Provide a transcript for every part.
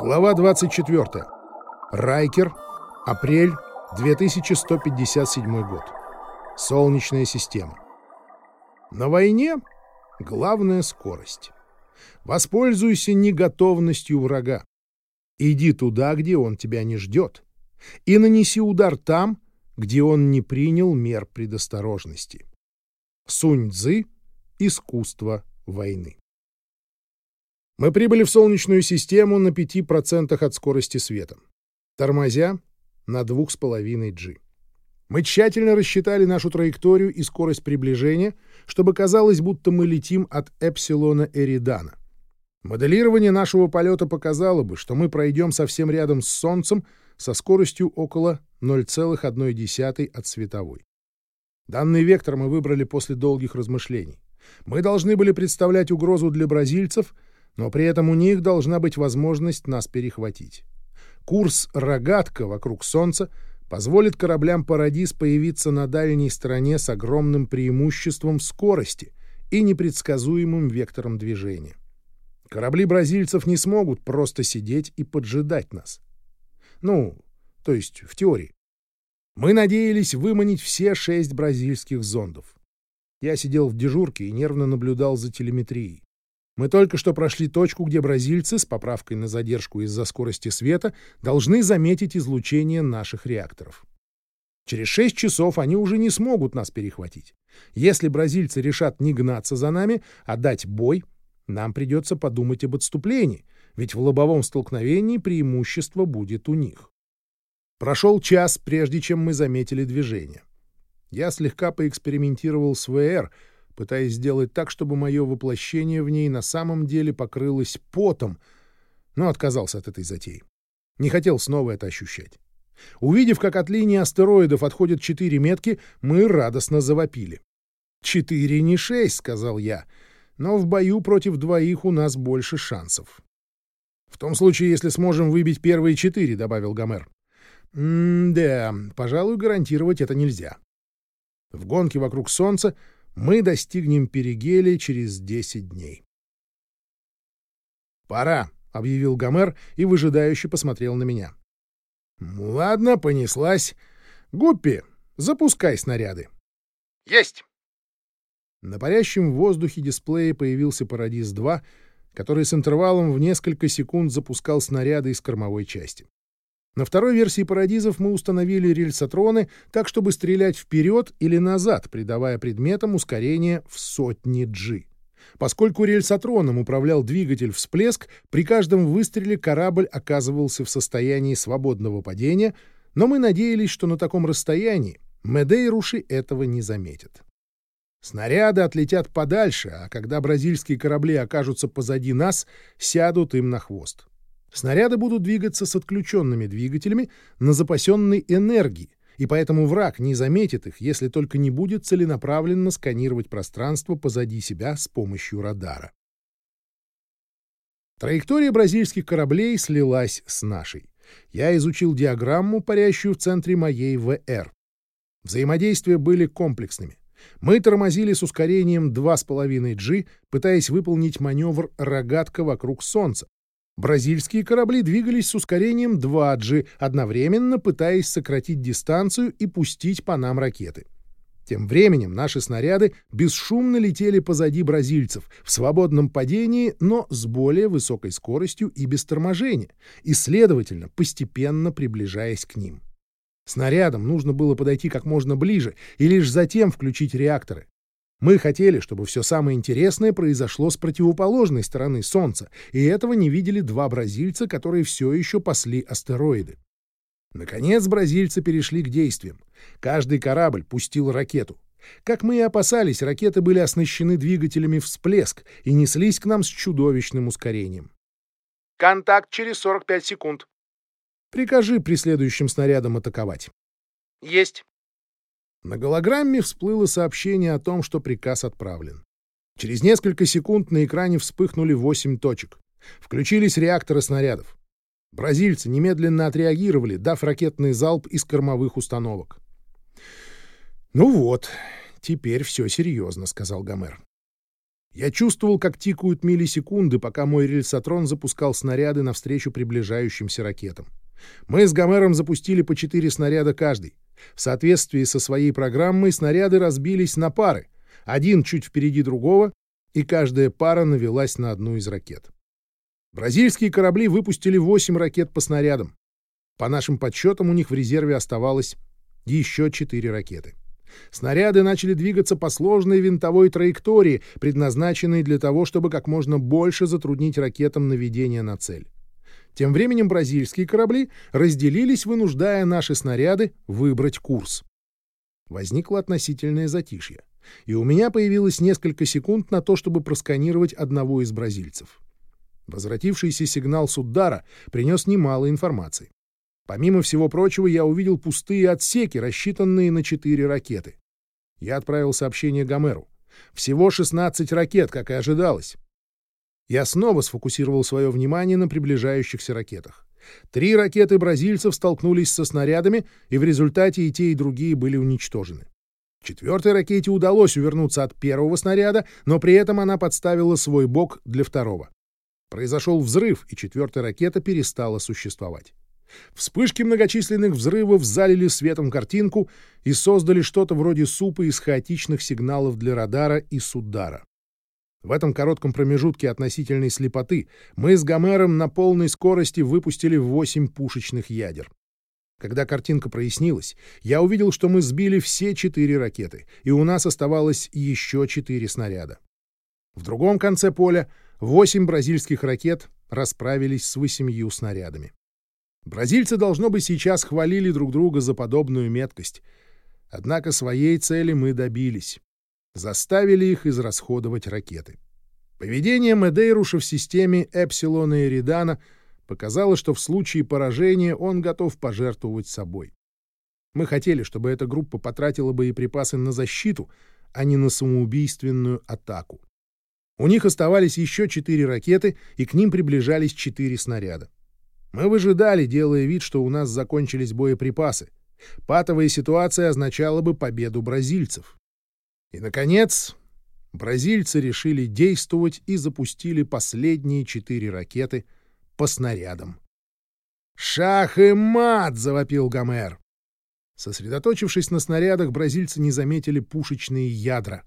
Глава 24. Райкер. Апрель 2157 год. Солнечная система. На войне главная скорость. Воспользуйся неготовностью врага. Иди туда, где он тебя не ждет, и нанеси удар там, где он не принял мер предосторожности. Сунь-дзы. Искусство войны. Мы прибыли в Солнечную систему на 5% от скорости света, тормозя на 2,5 G. Мы тщательно рассчитали нашу траекторию и скорость приближения, чтобы казалось, будто мы летим от Эпсилона Эридана. Моделирование нашего полета показало бы, что мы пройдем совсем рядом с Солнцем со скоростью около 0,1 от световой. Данный вектор мы выбрали после долгих размышлений. Мы должны были представлять угрозу для бразильцев — но при этом у них должна быть возможность нас перехватить. Курс «Рогатка» вокруг Солнца позволит кораблям «Парадис» появиться на дальней стороне с огромным преимуществом скорости и непредсказуемым вектором движения. Корабли бразильцев не смогут просто сидеть и поджидать нас. Ну, то есть в теории. Мы надеялись выманить все шесть бразильских зондов. Я сидел в дежурке и нервно наблюдал за телеметрией. Мы только что прошли точку, где бразильцы, с поправкой на задержку из-за скорости света, должны заметить излучение наших реакторов. Через шесть часов они уже не смогут нас перехватить. Если бразильцы решат не гнаться за нами, а дать бой, нам придется подумать об отступлении, ведь в лобовом столкновении преимущество будет у них. Прошел час, прежде чем мы заметили движение. Я слегка поэкспериментировал с ВР — пытаясь сделать так, чтобы мое воплощение в ней на самом деле покрылось потом, но отказался от этой затеи. Не хотел снова это ощущать. Увидев, как от линии астероидов отходят четыре метки, мы радостно завопили. «Четыре, не шесть», — сказал я, — «но в бою против двоих у нас больше шансов». «В том случае, если сможем выбить первые четыре», — добавил Гомер. «М-да, пожалуй, гарантировать это нельзя». В гонке вокруг Солнца мы достигнем Перигелия через 10 дней. «Пора», — объявил Гомер и выжидающе посмотрел на меня. «Ладно, понеслась. Гуппи, запускай снаряды». «Есть!» На парящем в воздухе дисплее появился «Парадис-2», который с интервалом в несколько секунд запускал снаряды из кормовой части. На второй версии парадизов мы установили рельсотроны так, чтобы стрелять вперед или назад, придавая предметам ускорение в сотни G. Поскольку рельсотроном управлял двигатель всплеск, при каждом выстреле корабль оказывался в состоянии свободного падения, но мы надеялись, что на таком расстоянии Медейруши этого не заметят. Снаряды отлетят подальше, а когда бразильские корабли окажутся позади нас, сядут им на хвост. Снаряды будут двигаться с отключенными двигателями на запасенной энергии, и поэтому враг не заметит их, если только не будет целенаправленно сканировать пространство позади себя с помощью радара. Траектория бразильских кораблей слилась с нашей. Я изучил диаграмму, парящую в центре моей ВР. Взаимодействия были комплексными. Мы тормозили с ускорением 2,5 G, пытаясь выполнить маневр «рогатка вокруг Солнца», Бразильские корабли двигались с ускорением 2G, одновременно пытаясь сократить дистанцию и пустить по нам ракеты. Тем временем наши снаряды бесшумно летели позади бразильцев, в свободном падении, но с более высокой скоростью и без торможения, и, следовательно, постепенно приближаясь к ним. Снарядам нужно было подойти как можно ближе и лишь затем включить реакторы. Мы хотели, чтобы все самое интересное произошло с противоположной стороны Солнца, и этого не видели два бразильца, которые все еще пасли астероиды. Наконец бразильцы перешли к действиям. Каждый корабль пустил ракету. Как мы и опасались, ракеты были оснащены двигателями всплеск и неслись к нам с чудовищным ускорением. «Контакт через 45 секунд». «Прикажи преследующим снарядам атаковать». «Есть». На голограмме всплыло сообщение о том, что приказ отправлен. Через несколько секунд на экране вспыхнули восемь точек. Включились реакторы снарядов. Бразильцы немедленно отреагировали, дав ракетный залп из кормовых установок. «Ну вот, теперь все серьезно», — сказал Гомер. Я чувствовал, как тикают миллисекунды, пока мой рельсотрон запускал снаряды навстречу приближающимся ракетам. Мы с Гомером запустили по четыре снаряда каждый. В соответствии со своей программой снаряды разбились на пары, один чуть впереди другого, и каждая пара навелась на одну из ракет. Бразильские корабли выпустили восемь ракет по снарядам. По нашим подсчетам, у них в резерве оставалось еще четыре ракеты. Снаряды начали двигаться по сложной винтовой траектории, предназначенной для того, чтобы как можно больше затруднить ракетам наведение на цель. Тем временем бразильские корабли разделились, вынуждая наши снаряды выбрать курс. Возникло относительное затишье, и у меня появилось несколько секунд на то, чтобы просканировать одного из бразильцев. Возвратившийся сигнал с удара принес немало информации. Помимо всего прочего, я увидел пустые отсеки, рассчитанные на четыре ракеты. Я отправил сообщение Гомеру. Всего 16 ракет, как и ожидалось. Я снова сфокусировал свое внимание на приближающихся ракетах. Три ракеты бразильцев столкнулись со снарядами, и в результате и те, и другие были уничтожены. Четвертой ракете удалось увернуться от первого снаряда, но при этом она подставила свой бок для второго. Произошел взрыв, и четвертая ракета перестала существовать. Вспышки многочисленных взрывов залили светом картинку и создали что-то вроде супа из хаотичных сигналов для радара и судара. В этом коротком промежутке относительной слепоты мы с Гомером на полной скорости выпустили восемь пушечных ядер. Когда картинка прояснилась, я увидел, что мы сбили все четыре ракеты, и у нас оставалось еще четыре снаряда. В другом конце поля восемь бразильских ракет расправились с восемью снарядами. Бразильцы, должно быть, сейчас хвалили друг друга за подобную меткость. Однако своей цели мы добились. Заставили их израсходовать ракеты. Поведение Медейруша в системе Эпсилона и Эридана показало, что в случае поражения он готов пожертвовать собой. Мы хотели, чтобы эта группа потратила боеприпасы на защиту, а не на самоубийственную атаку. У них оставались еще четыре ракеты, и к ним приближались четыре снаряда. Мы выжидали, делая вид, что у нас закончились боеприпасы. Патовая ситуация означала бы победу бразильцев. И, наконец, бразильцы решили действовать и запустили последние четыре ракеты по снарядам. «Шах и мат!» — завопил Гомер. Сосредоточившись на снарядах, бразильцы не заметили пушечные ядра.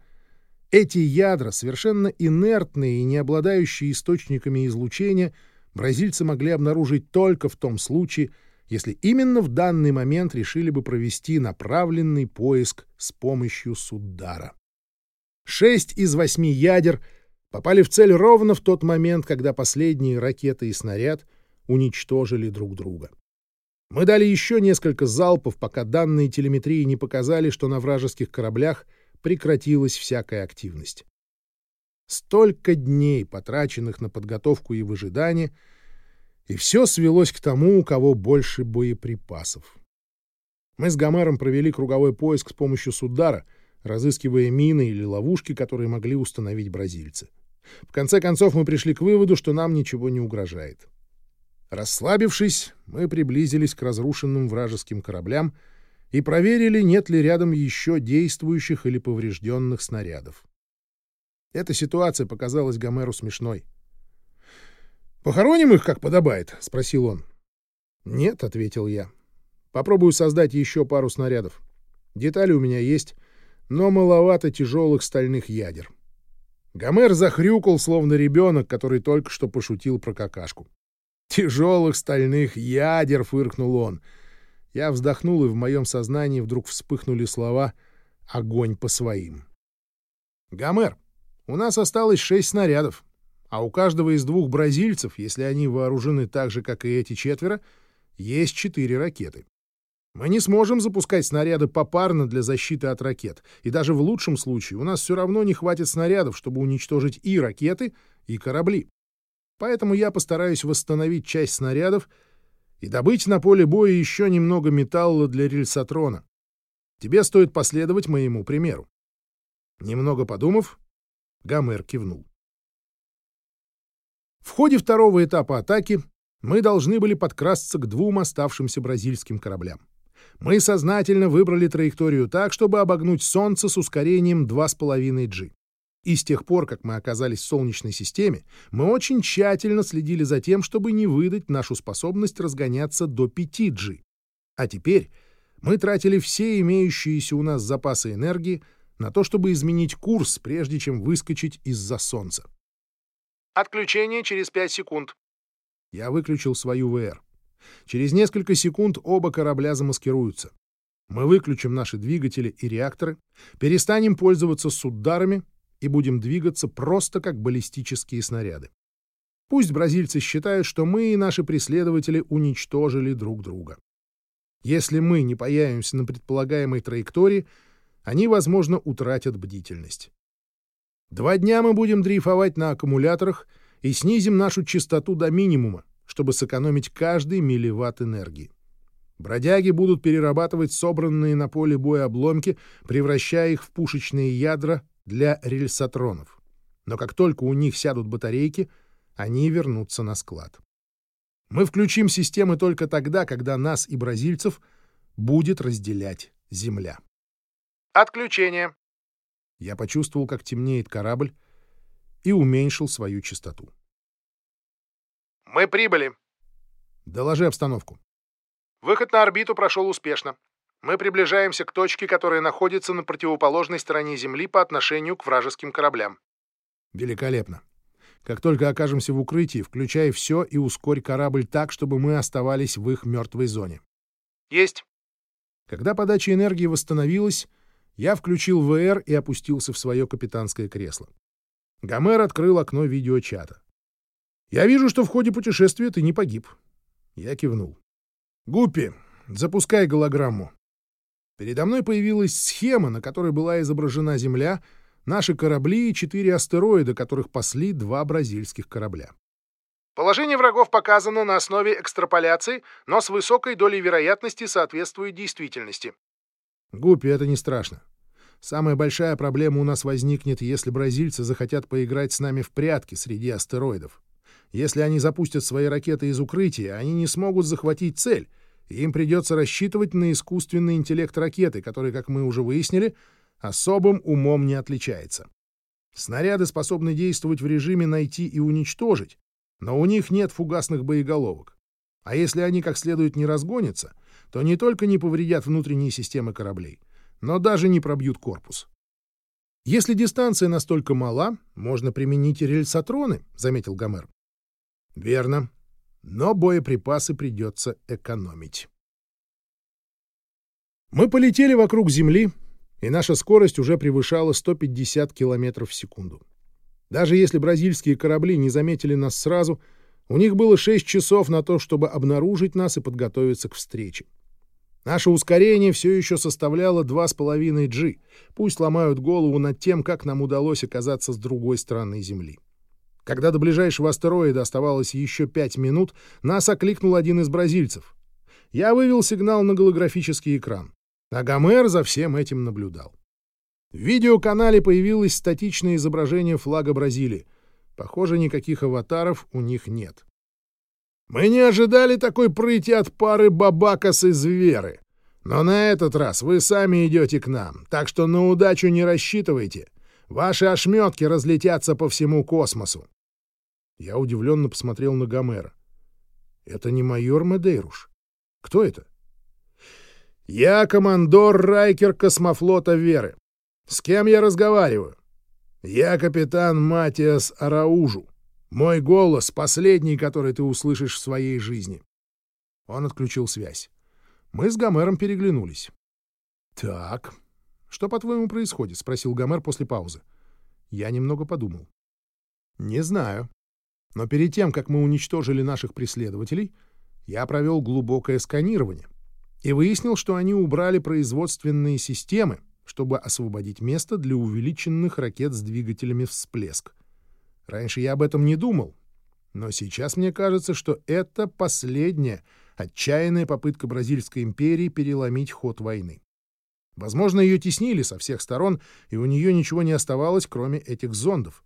Эти ядра, совершенно инертные и не обладающие источниками излучения, — бразильцы могли обнаружить только в том случае, если именно в данный момент решили бы провести направленный поиск с помощью Суддара. Шесть из восьми ядер попали в цель ровно в тот момент, когда последние ракеты и снаряд уничтожили друг друга. Мы дали еще несколько залпов, пока данные телеметрии не показали, что на вражеских кораблях прекратилась всякая активность. Столько дней, потраченных на подготовку и выжидание, и все свелось к тому, у кого больше боеприпасов. Мы с Гомером провели круговой поиск с помощью Судара, разыскивая мины или ловушки, которые могли установить бразильцы. В конце концов мы пришли к выводу, что нам ничего не угрожает. Расслабившись, мы приблизились к разрушенным вражеским кораблям и проверили, нет ли рядом еще действующих или поврежденных снарядов. Эта ситуация показалась Гомеру смешной. «Похороним их, как подобает?» — спросил он. «Нет», — ответил я. «Попробую создать еще пару снарядов. Детали у меня есть, но маловато тяжелых стальных ядер». Гомер захрюкал, словно ребенок, который только что пошутил про какашку. «Тяжелых стальных ядер!» — фыркнул он. Я вздохнул, и в моем сознании вдруг вспыхнули слова «огонь по своим». «Гомер, у нас осталось шесть снарядов, а у каждого из двух бразильцев, если они вооружены так же, как и эти четверо, есть четыре ракеты. Мы не сможем запускать снаряды попарно для защиты от ракет, и даже в лучшем случае у нас все равно не хватит снарядов, чтобы уничтожить и ракеты, и корабли. Поэтому я постараюсь восстановить часть снарядов и добыть на поле боя еще немного металла для рельсотрона. Тебе стоит последовать моему примеру. Немного подумав, Гомер кивнул. В ходе второго этапа атаки мы должны были подкрасться к двум оставшимся бразильским кораблям. Мы сознательно выбрали траекторию так, чтобы обогнуть Солнце с ускорением 2,5 g. И с тех пор, как мы оказались в Солнечной системе, мы очень тщательно следили за тем, чтобы не выдать нашу способность разгоняться до 5G. А теперь мы тратили все имеющиеся у нас запасы энергии на то, чтобы изменить курс, прежде чем выскочить из-за Солнца. Отключение через 5 секунд. Я выключил свою ВР. Через несколько секунд оба корабля замаскируются. Мы выключим наши двигатели и реакторы, перестанем пользоваться сударами и будем двигаться просто как баллистические снаряды. Пусть бразильцы считают, что мы и наши преследователи уничтожили друг друга. Если мы не появимся на предполагаемой траектории, они, возможно, утратят бдительность. Два дня мы будем дрейфовать на аккумуляторах и снизим нашу частоту до минимума, чтобы сэкономить каждый милливатт энергии. Бродяги будут перерабатывать собранные на поле боя обломки, превращая их в пушечные ядра для рельсотронов. Но как только у них сядут батарейки, они вернутся на склад. Мы включим системы только тогда, когда нас и бразильцев будет разделять Земля. Отключение. Я почувствовал, как темнеет корабль, и уменьшил свою частоту. Мы прибыли. Доложи обстановку. Выход на орбиту прошел успешно. Мы приближаемся к точке, которая находится на противоположной стороне Земли по отношению к вражеским кораблям. Великолепно. Как только окажемся в укрытии, включай все и ускорь корабль так, чтобы мы оставались в их мертвой зоне. Есть. Когда подача энергии восстановилась, я включил ВР и опустился в свое капитанское кресло. Гомер открыл окно видеочата. «Я вижу, что в ходе путешествия ты не погиб». Я кивнул. «Гуппи, запускай голограмму». Передо мной появилась схема, на которой была изображена Земля, наши корабли и четыре астероида, которых пасли два бразильских корабля. Положение врагов показано на основе экстраполяции, но с высокой долей вероятности соответствует действительности. Гуппи, это не страшно. Самая большая проблема у нас возникнет, если бразильцы захотят поиграть с нами в прятки среди астероидов. Если они запустят свои ракеты из укрытия, они не смогут захватить цель — им придется рассчитывать на искусственный интеллект ракеты, который, как мы уже выяснили, особым умом не отличается. Снаряды способны действовать в режиме «найти и уничтожить», но у них нет фугасных боеголовок. А если они как следует не разгонятся, то не только не повредят внутренние системы кораблей, но даже не пробьют корпус. «Если дистанция настолько мала, можно применить и рельсотроны», — заметил Гомер. «Верно но боеприпасы придется экономить. Мы полетели вокруг Земли, и наша скорость уже превышала 150 км в секунду. Даже если бразильские корабли не заметили нас сразу, у них было 6 часов на то, чтобы обнаружить нас и подготовиться к встрече. Наше ускорение все еще составляло 2,5 G. Пусть ломают голову над тем, как нам удалось оказаться с другой стороны Земли. Когда до ближайшего астероида оставалось еще пять минут, нас окликнул один из бразильцев. Я вывел сигнал на голографический экран. А Гомер за всем этим наблюдал. В видеоканале появилось статичное изображение флага Бразилии. Похоже, никаких аватаров у них нет. Мы не ожидали такой прыти от пары Бабакас из Веры. Но на этот раз вы сами идете к нам, так что на удачу не рассчитывайте. Ваши ошметки разлетятся по всему космосу. Я удивленно посмотрел на Гомера. «Это не майор Медейруш. Кто это?» «Я командор Райкер космофлота Веры. С кем я разговариваю?» «Я капитан Матиас Араужу. Мой голос — последний, который ты услышишь в своей жизни». Он отключил связь. Мы с Гомером переглянулись. «Так, что, по-твоему, происходит?» — спросил Гомер после паузы. Я немного подумал. «Не знаю. Но перед тем, как мы уничтожили наших преследователей, я провел глубокое сканирование и выяснил, что они убрали производственные системы, чтобы освободить место для увеличенных ракет с двигателями всплеск. Раньше я об этом не думал, но сейчас мне кажется, что это последняя отчаянная попытка Бразильской империи переломить ход войны. Возможно, ее теснили со всех сторон, и у нее ничего не оставалось, кроме этих зондов.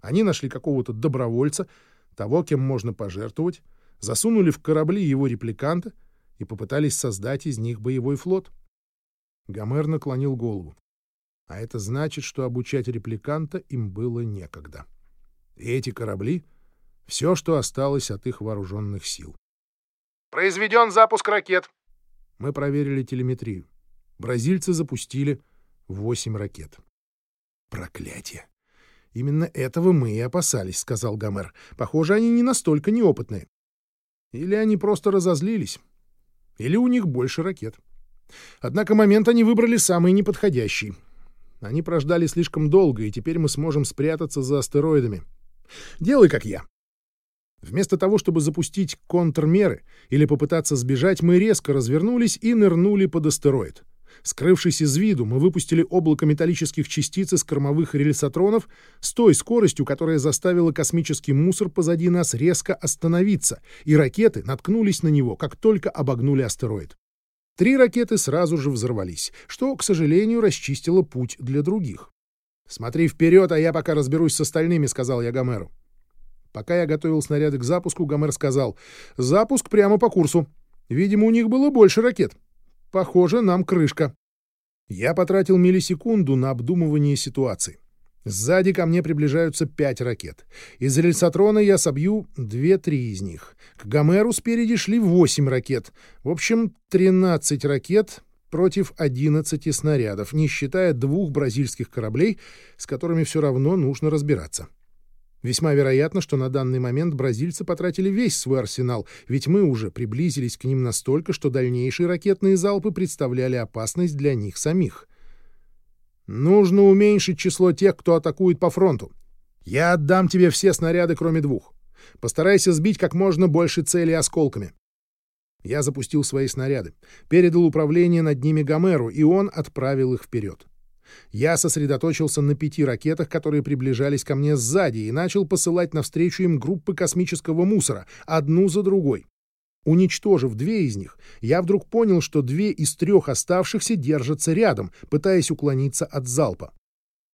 Они нашли какого-то добровольца, того, кем можно пожертвовать, засунули в корабли его репликанта и попытались создать из них боевой флот. Гомер наклонил голову. А это значит, что обучать репликанта им было некогда. И эти корабли — все, что осталось от их вооруженных сил. «Произведен запуск ракет». Мы проверили телеметрию. Бразильцы запустили восемь ракет. «Проклятие! Именно этого мы и опасались», — сказал Гомер. «Похоже, они не настолько неопытные. Или они просто разозлились, или у них больше ракет. Однако момент они выбрали самый неподходящий. Они прождали слишком долго, и теперь мы сможем спрятаться за астероидами. Делай, как я. Вместо того, чтобы запустить контрмеры или попытаться сбежать, мы резко развернулись и нырнули под астероид. Скрывшись из виду, мы выпустили облако металлических частиц из кормовых рельсотронов с той скоростью, которая заставила космический мусор позади нас резко остановиться, и ракеты наткнулись на него, как только обогнули астероид. Три ракеты сразу же взорвались, что, к сожалению, расчистило путь для других. «Смотри вперед, а я пока разберусь с остальными», — сказал я Гомеру. Пока я готовил снаряды к запуску, Гомер сказал, «Запуск прямо по курсу. Видимо, у них было больше ракет. Похоже, нам крышка». Я потратил миллисекунду на обдумывание ситуации. Сзади ко мне приближаются пять ракет. Из рельсотрона я собью две-три из них. К Гомеру спереди шли восемь ракет. В общем, тринадцать ракет против одиннадцати снарядов, не считая двух бразильских кораблей, с которыми все равно нужно разбираться. Весьма вероятно, что на данный момент бразильцы потратили весь свой арсенал, ведь мы уже приблизились к ним настолько, что дальнейшие ракетные залпы представляли опасность для них самих. Нужно уменьшить число тех, кто атакует по фронту. Я отдам тебе все снаряды, кроме двух. Постарайся сбить как можно больше целей осколками. Я запустил свои снаряды, передал управление над ними Гомеру, и он отправил их вперед. Я сосредоточился на пяти ракетах, которые приближались ко мне сзади, и начал посылать навстречу им группы космического мусора, одну за другой. Уничтожив две из них, я вдруг понял, что две из трех оставшихся держатся рядом, пытаясь уклониться от залпа.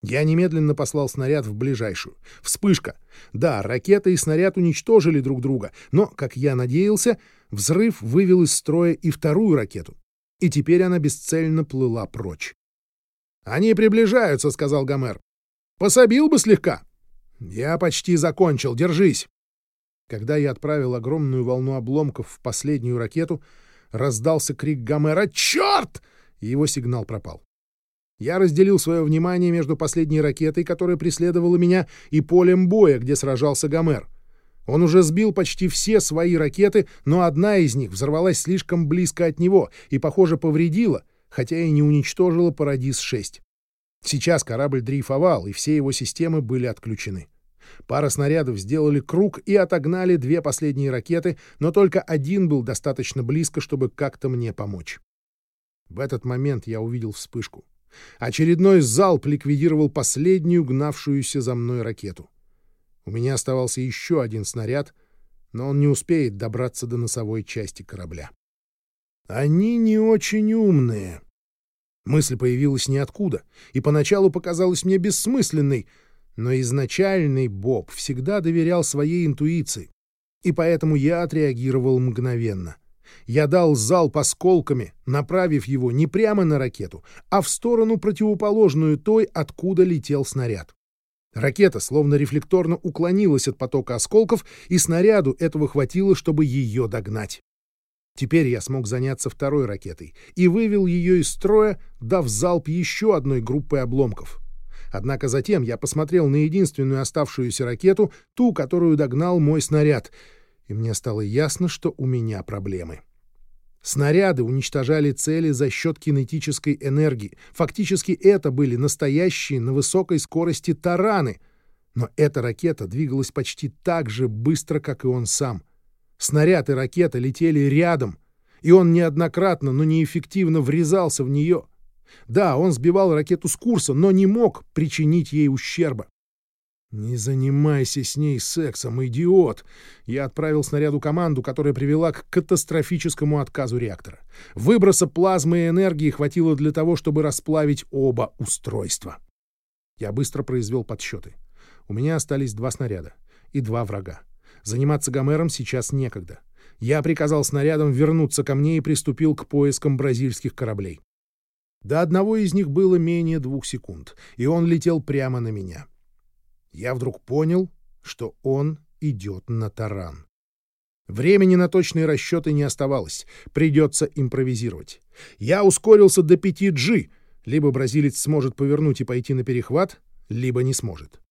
Я немедленно послал снаряд в ближайшую. Вспышка. Да, ракета и снаряд уничтожили друг друга, но, как я надеялся, взрыв вывел из строя и вторую ракету. И теперь она бесцельно плыла прочь. «Они приближаются», — сказал Гомер. «Пособил бы слегка». «Я почти закончил. Держись». Когда я отправил огромную волну обломков в последнюю ракету, раздался крик Гомера «Черт!» и его сигнал пропал. Я разделил свое внимание между последней ракетой, которая преследовала меня, и полем боя, где сражался Гомер. Он уже сбил почти все свои ракеты, но одна из них взорвалась слишком близко от него и, похоже, повредила, хотя и не уничтожила Парадис-6. Сейчас корабль дрейфовал, и все его системы были отключены. Пара снарядов сделали круг и отогнали две последние ракеты, но только один был достаточно близко, чтобы как-то мне помочь. В этот момент я увидел вспышку. Очередной залп ликвидировал последнюю гнавшуюся за мной ракету. У меня оставался еще один снаряд, но он не успеет добраться до носовой части корабля. Они не очень умные. Мысль появилась ниоткуда, и поначалу показалась мне бессмысленной — но изначальный Боб всегда доверял своей интуиции, и поэтому я отреагировал мгновенно. Я дал залп осколками, направив его не прямо на ракету, а в сторону противоположную той, откуда летел снаряд. Ракета словно рефлекторно уклонилась от потока осколков, и снаряду этого хватило, чтобы ее догнать. Теперь я смог заняться второй ракетой и вывел ее из строя, дав залп еще одной группой обломков. Однако затем я посмотрел на единственную оставшуюся ракету, ту, которую догнал мой снаряд, и мне стало ясно, что у меня проблемы. Снаряды уничтожали цели за счет кинетической энергии. Фактически это были настоящие на высокой скорости тараны. Но эта ракета двигалась почти так же быстро, как и он сам. Снаряд и ракета летели рядом, и он неоднократно, но неэффективно врезался в нее — да, он сбивал ракету с курса, но не мог причинить ей ущерба. «Не занимайся с ней сексом, идиот!» Я отправил снаряду команду, которая привела к катастрофическому отказу реактора. Выброса плазмы и энергии хватило для того, чтобы расплавить оба устройства. Я быстро произвел подсчеты. У меня остались два снаряда и два врага. Заниматься Гомером сейчас некогда. Я приказал снарядам вернуться ко мне и приступил к поискам бразильских кораблей. До одного из них было менее двух секунд, и он летел прямо на меня. Я вдруг понял, что он идет на таран. Времени на точные расчеты не оставалось, придется импровизировать. Я ускорился до 5G, либо бразилец сможет повернуть и пойти на перехват, либо не сможет.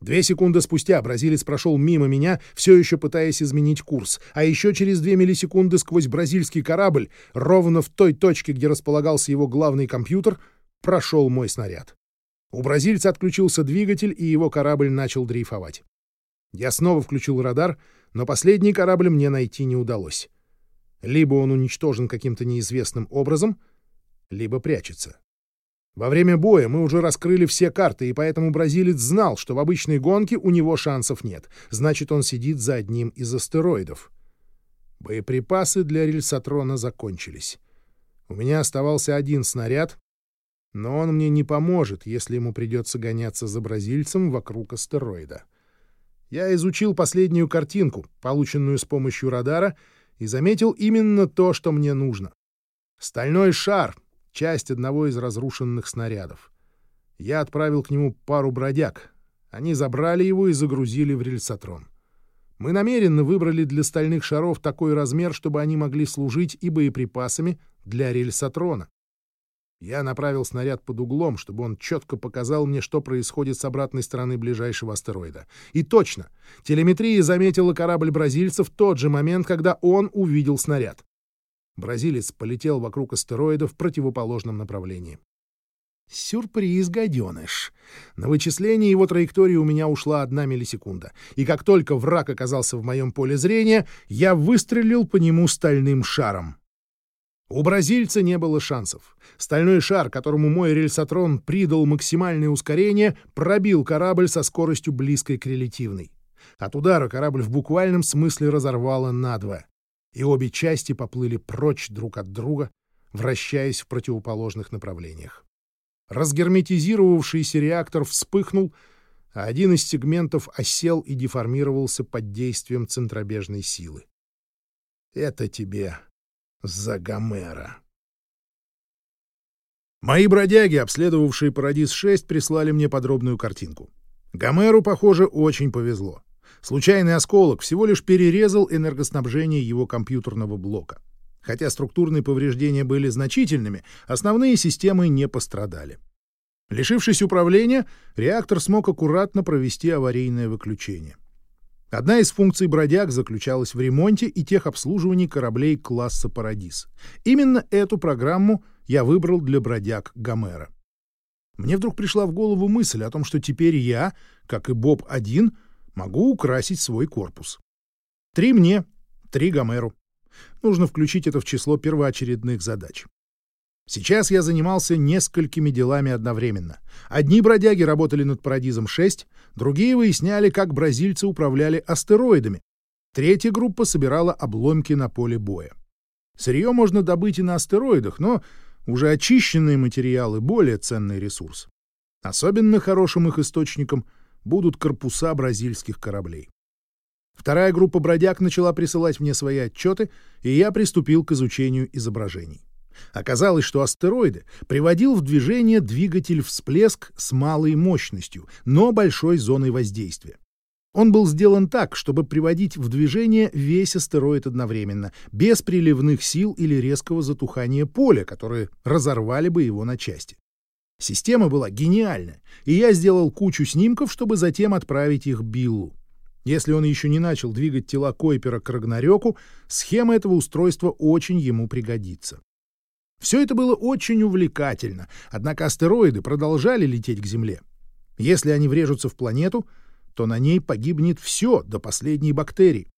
Две секунды спустя бразилец прошел мимо меня, все еще пытаясь изменить курс, а еще через две миллисекунды сквозь бразильский корабль, ровно в той точке, где располагался его главный компьютер, прошел мой снаряд. У бразильца отключился двигатель, и его корабль начал дрейфовать. Я снова включил радар, но последний корабль мне найти не удалось. Либо он уничтожен каким-то неизвестным образом, либо прячется. Во время боя мы уже раскрыли все карты, и поэтому бразилец знал, что в обычной гонке у него шансов нет. Значит, он сидит за одним из астероидов. Боеприпасы для рельсотрона закончились. У меня оставался один снаряд, но он мне не поможет, если ему придется гоняться за бразильцем вокруг астероида. Я изучил последнюю картинку, полученную с помощью радара, и заметил именно то, что мне нужно. Стальной шар — часть одного из разрушенных снарядов. Я отправил к нему пару бродяг. Они забрали его и загрузили в рельсотрон. Мы намеренно выбрали для стальных шаров такой размер, чтобы они могли служить и боеприпасами для рельсотрона. Я направил снаряд под углом, чтобы он четко показал мне, что происходит с обратной стороны ближайшего астероида. И точно, телеметрия заметила корабль бразильцев в тот же момент, когда он увидел снаряд. Бразилец полетел вокруг астероида в противоположном направлении. Сюрприз, гаденыш. На вычисление его траектории у меня ушла одна миллисекунда, и как только враг оказался в моем поле зрения, я выстрелил по нему стальным шаром. У бразильца не было шансов. Стальной шар, которому мой рельсотрон придал максимальное ускорение, пробил корабль со скоростью близкой к релятивной. От удара корабль в буквальном смысле разорвало надвое, и обе части поплыли прочь друг от друга, вращаясь в противоположных направлениях. Разгерметизировавшийся реактор вспыхнул, а один из сегментов осел и деформировался под действием центробежной силы. «Это тебе за Гомера. Мои бродяги, обследовавшие Парадис-6, прислали мне подробную картинку. Гомеру, похоже, очень повезло. Случайный осколок всего лишь перерезал энергоснабжение его компьютерного блока. Хотя структурные повреждения были значительными, основные системы не пострадали. Лишившись управления, реактор смог аккуратно провести аварийное выключение. Одна из функций бродяг заключалась в ремонте и техобслуживании кораблей класса «Парадис». Именно эту программу я выбрал для бродяг Гомера. Мне вдруг пришла в голову мысль о том, что теперь я, как и Боб-1, могу украсить свой корпус. Три мне, три Гомеру. Нужно включить это в число первоочередных задач. Сейчас я занимался несколькими делами одновременно. Одни бродяги работали над Парадизом-6, другие выясняли, как бразильцы управляли астероидами. Третья группа собирала обломки на поле боя. Сырье можно добыть и на астероидах, но уже очищенные материалы — более ценный ресурс. Особенно хорошим их источником будут корпуса бразильских кораблей. Вторая группа бродяг начала присылать мне свои отчеты, и я приступил к изучению изображений. Оказалось, что астероиды приводил в движение двигатель-всплеск с малой мощностью, но большой зоной воздействия. Он был сделан так, чтобы приводить в движение весь астероид одновременно, без приливных сил или резкого затухания поля, которые разорвали бы его на части. Система была гениальна, и я сделал кучу снимков, чтобы затем отправить их Биллу. Если он еще не начал двигать тела Койпера к Рагнарёку, схема этого устройства очень ему пригодится. Все это было очень увлекательно, однако астероиды продолжали лететь к Земле. Если они врежутся в планету, то на ней погибнет все до последней бактерии.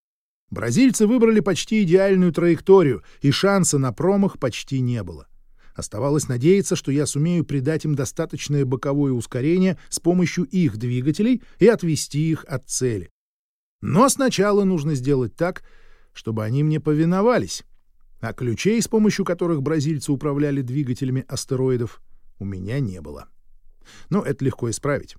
Бразильцы выбрали почти идеальную траекторию, и шанса на промах почти не было. Оставалось надеяться, что я сумею придать им достаточное боковое ускорение с помощью их двигателей и отвести их от цели. Но сначала нужно сделать так, чтобы они мне повиновались, а ключей, с помощью которых бразильцы управляли двигателями астероидов, у меня не было. Но это легко исправить.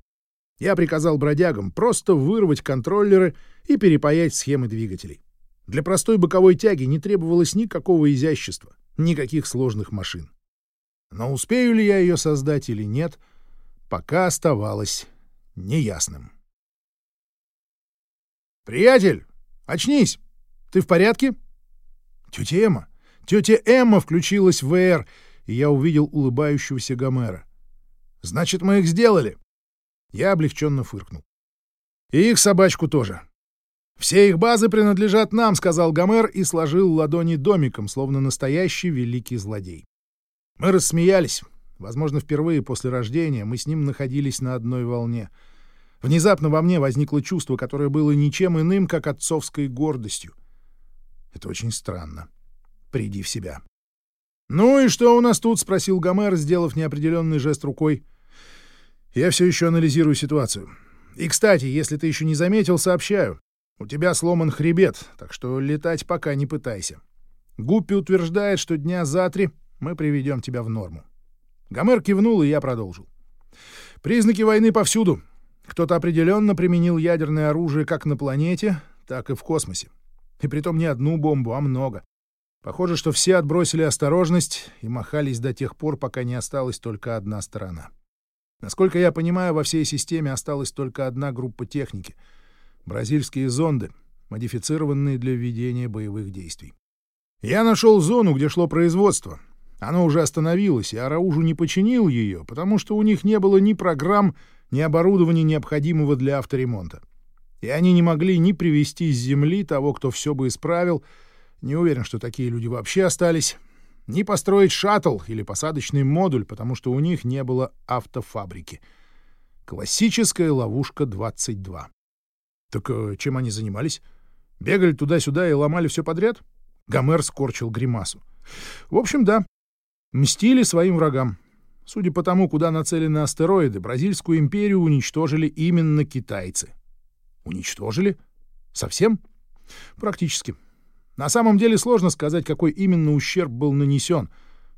Я приказал бродягам просто вырвать контроллеры и перепаять схемы двигателей. Для простой боковой тяги не требовалось никакого изящества, никаких сложных машин. Но успею ли я ее создать или нет, пока оставалось неясным. «Приятель, очнись! Ты в порядке?» Тетя Эмма! Тетя Эмма включилась в ВР, и я увидел улыбающегося Гомера. «Значит, мы их сделали!» Я облегченно фыркнул. «И их собачку тоже. Все их базы принадлежат нам», — сказал Гомер и сложил ладони домиком, словно настоящий великий злодей. Мы рассмеялись. Возможно, впервые после рождения мы с ним находились на одной волне — Внезапно во мне возникло чувство, которое было ничем иным, как отцовской гордостью. Это очень странно. Приди в себя. «Ну и что у нас тут?» — спросил Гомер, сделав неопределенный жест рукой. «Я все еще анализирую ситуацию. И, кстати, если ты еще не заметил, сообщаю. У тебя сломан хребет, так что летать пока не пытайся. Гуппи утверждает, что дня за три мы приведем тебя в норму». Гомер кивнул, и я продолжил. «Признаки войны повсюду. Кто-то определенно применил ядерное оружие как на планете, так и в космосе. И притом не одну бомбу, а много. Похоже, что все отбросили осторожность и махались до тех пор, пока не осталась только одна сторона. Насколько я понимаю, во всей системе осталась только одна группа техники — бразильские зонды, модифицированные для ведения боевых действий. Я нашел зону, где шло производство. Оно уже остановилось, и Араужу не починил ее, потому что у них не было ни программ, ни оборудования, необходимого для авторемонта. И они не могли ни привезти с земли того, кто все бы исправил, не уверен, что такие люди вообще остались, ни построить шаттл или посадочный модуль, потому что у них не было автофабрики. Классическая ловушка 22. Так э, чем они занимались? Бегали туда-сюда и ломали все подряд? Гомер скорчил гримасу. В общем, да. Мстили своим врагам. Судя по тому, куда нацелены астероиды, Бразильскую империю уничтожили именно китайцы. Уничтожили? Совсем? Практически. На самом деле сложно сказать, какой именно ущерб был нанесен.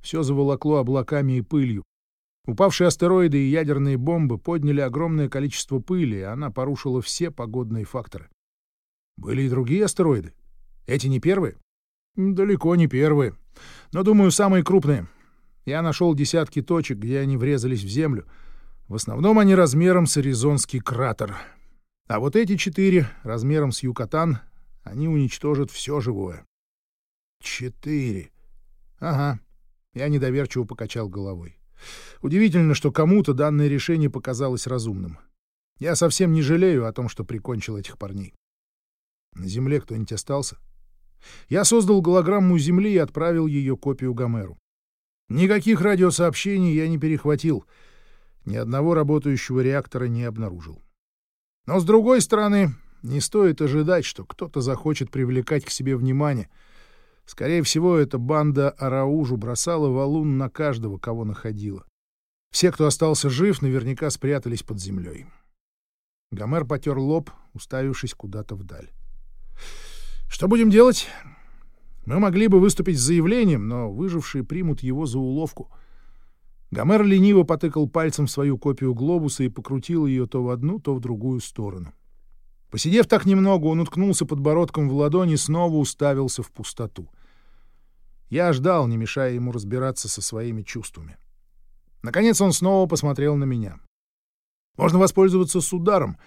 Все заволокло облаками и пылью. Упавшие астероиды и ядерные бомбы подняли огромное количество пыли, и она порушила все погодные факторы. Были и другие астероиды. Эти не первые? Далеко не первые. Но, думаю, самые крупные. Я нашел десятки точек, где они врезались в землю. В основном они размером с Аризонский кратер. А вот эти четыре, размером с Юкатан, они уничтожат все живое. Четыре. Ага. Я недоверчиво покачал головой. Удивительно, что кому-то данное решение показалось разумным. Я совсем не жалею о том, что прикончил этих парней. На Земле кто-нибудь остался? Я создал голограмму Земли и отправил ее копию Гомеру. Никаких радиосообщений я не перехватил, ни одного работающего реактора не обнаружил. Но, с другой стороны, не стоит ожидать, что кто-то захочет привлекать к себе внимание. Скорее всего, эта банда Араужу бросала валун на каждого, кого находила. Все, кто остался жив, наверняка спрятались под землей. Гомер потер лоб, уставившись куда-то вдаль. «Что будем делать?» Мы могли бы выступить с заявлением, но выжившие примут его за уловку. Гомер лениво потыкал пальцем в свою копию глобуса и покрутил ее то в одну, то в другую сторону. Посидев так немного, он уткнулся подбородком в ладони и снова уставился в пустоту. Я ждал, не мешая ему разбираться со своими чувствами. Наконец он снова посмотрел на меня. Можно воспользоваться ударом,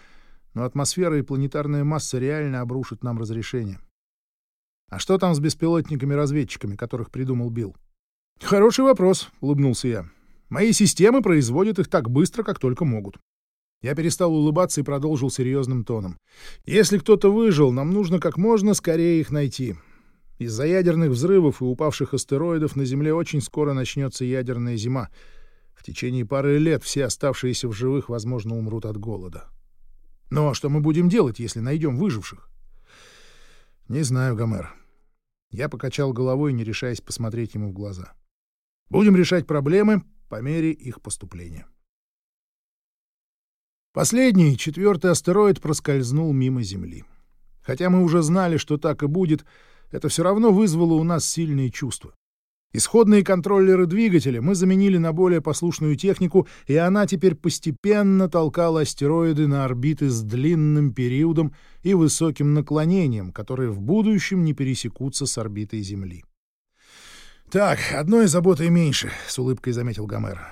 но атмосфера и планетарная масса реально обрушат нам разрешение. А что там с беспилотниками-разведчиками, которых придумал Билл? Хороший вопрос, улыбнулся я. Мои системы производят их так быстро, как только могут. Я перестал улыбаться и продолжил серьезным тоном. Если кто-то выжил, нам нужно как можно скорее их найти. Из-за ядерных взрывов и упавших астероидов на Земле очень скоро начнется ядерная зима. В течение пары лет все оставшиеся в живых, возможно, умрут от голода. Но что мы будем делать, если найдем выживших? Не знаю, Гомер. Я покачал головой, не решаясь посмотреть ему в глаза. Будем решать проблемы по мере их поступления. Последний, четвертый астероид проскользнул мимо Земли. Хотя мы уже знали, что так и будет, это все равно вызвало у нас сильные чувства. Исходные контроллеры двигателя мы заменили на более послушную технику, и она теперь постепенно толкала астероиды на орбиты с длинным периодом и высоким наклонением, которые в будущем не пересекутся с орбитой Земли. «Так, одной заботой меньше», — с улыбкой заметил Гомер.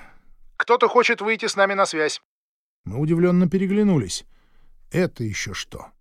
«Кто-то хочет выйти с нами на связь». Мы удивленно переглянулись. «Это еще что?»